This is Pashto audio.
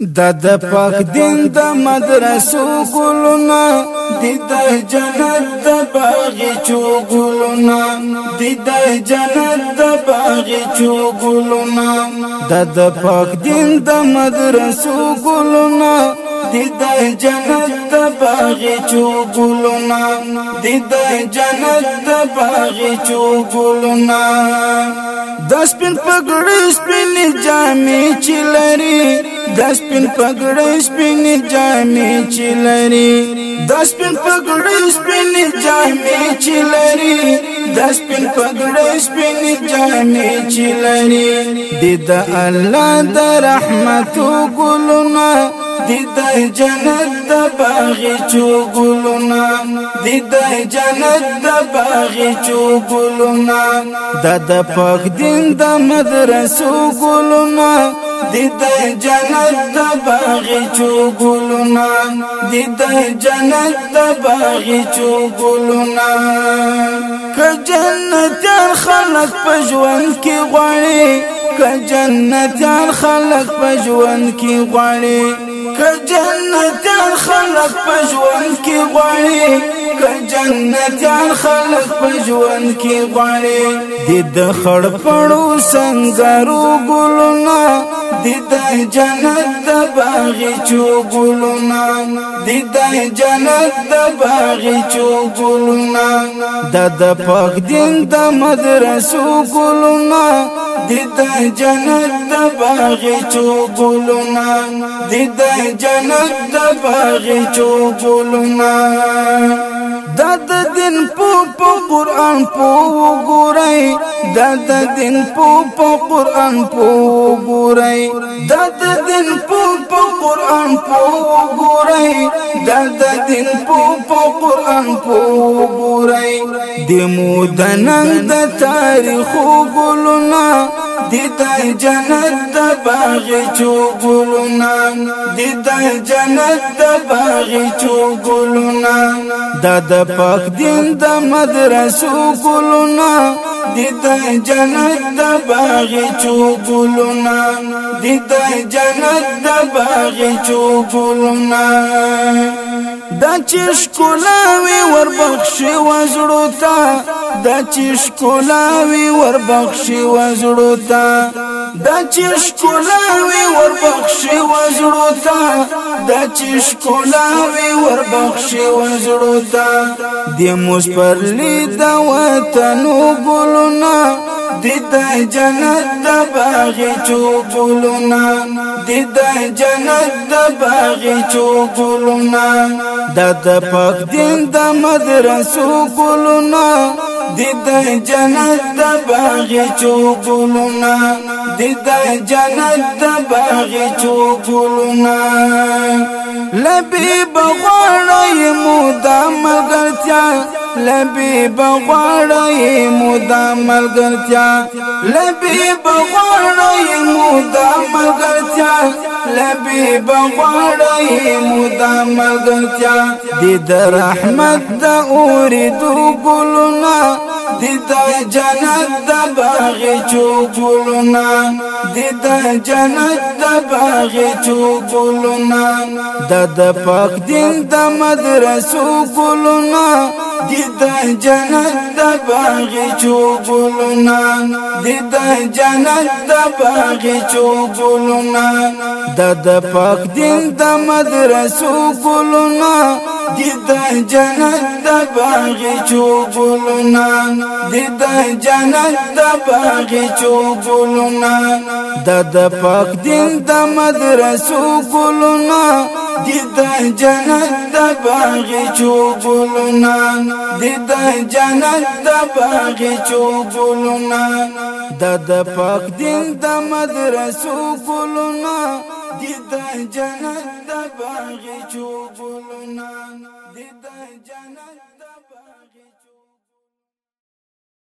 د د پاک دین د مدرسو ګلونا د د جنت د باغچو ګلونا د د جنت د باغچو ګلونا د د پاک دین د مدرسو ګلونا د د جنت د باغچو ګلونا د د جنت د باغچو ګلونا د سپین پګړې سپین جامې چلري د سپین پګړې سپین جامې چې لري د سپین پګړې سپین جامې چې لري د سپین پګړې سپین جامې چې لري د الله د رحمت ګلونه دیدای جنت د باغچو ګلونا دیدای جنت د باغچو ګلونا د د پخ دین د مدرسو ګلونا دیدای جنت د باغچو ګلونا دیدای جنت د باغچو ګلونا ک جنتیان خلق په ژوند کې غواړي ک جنتیان خلق په ژوند کې غواړي که جنتیان خلق په ژوند کې غواړي که جنتیان خلق په ژوند کې غواړي د خړ پړو سنگارو ګلونه دیدای جنت د باغی چو ګلونا دیدای جنت د باغی چو ګلونا د د پاک دین د مدرسو ګلونا دیدای جنت د باغی چو ګلونا دیدای جنت د باغی چو ګلونا دا د دین په په قران په وګورئ دا د دین په په قران په وګورئ دا د دین په په قران په وګورئ دا د دین په په قران په وګورئ د مودنن د تاریخ ګلون دیدای جنت د باغچو ګلونا دیدای جنت د باغچو ګلونا د د پاک دین د مدرسو ګلونا دیدای جنت د باغچو ګلونا دیدای جنت د باغچو ګلونا دا چې ښکلا وي وربخښي وزړو ته دا چې ښکلاوي ور بخشي وزړو ته دا چې ښکلاوي ور بخشي وزړو ته دا چې ښکلاوي ور بخشي وزړو ته د مسپرلی د وطن وګلونه د د جنت د باغی چوبلونه د د جنت د باغی چوبلونه د د پاک دین د مدرسو ګلونه دید جنت د باغی چوکولونا دید جنت د باغی چوکولونا لبی بغوڑای مودا ملگرتیا لبی بغوڑای مودا ملگرتیا لبی بغوڑای مودا ملگرتیا لبی بغړی مدام ملګرتیا دې د رحمت د اورې دو ګلونا دې د جنت د باغچو ګلونا دې د جنت د باغچو ګلونا د د پاک دین د مدرسو ګلونا د جنت د باغی چوبولنا د جنت د باغی چوبولنا د د پاک دین د مدرسو ګلونا د جنت د باغی چوبولنا د د جنت د باغی چوبولنا د د پاک دین د مدرسو ګلونا د د جنت د باغی چوبولنا د د جنت د باغی چوبولنا د د پاک دین د مدرسو ګلونا دیدا جنت د باغ چوبلنا دیدا جنت د باغ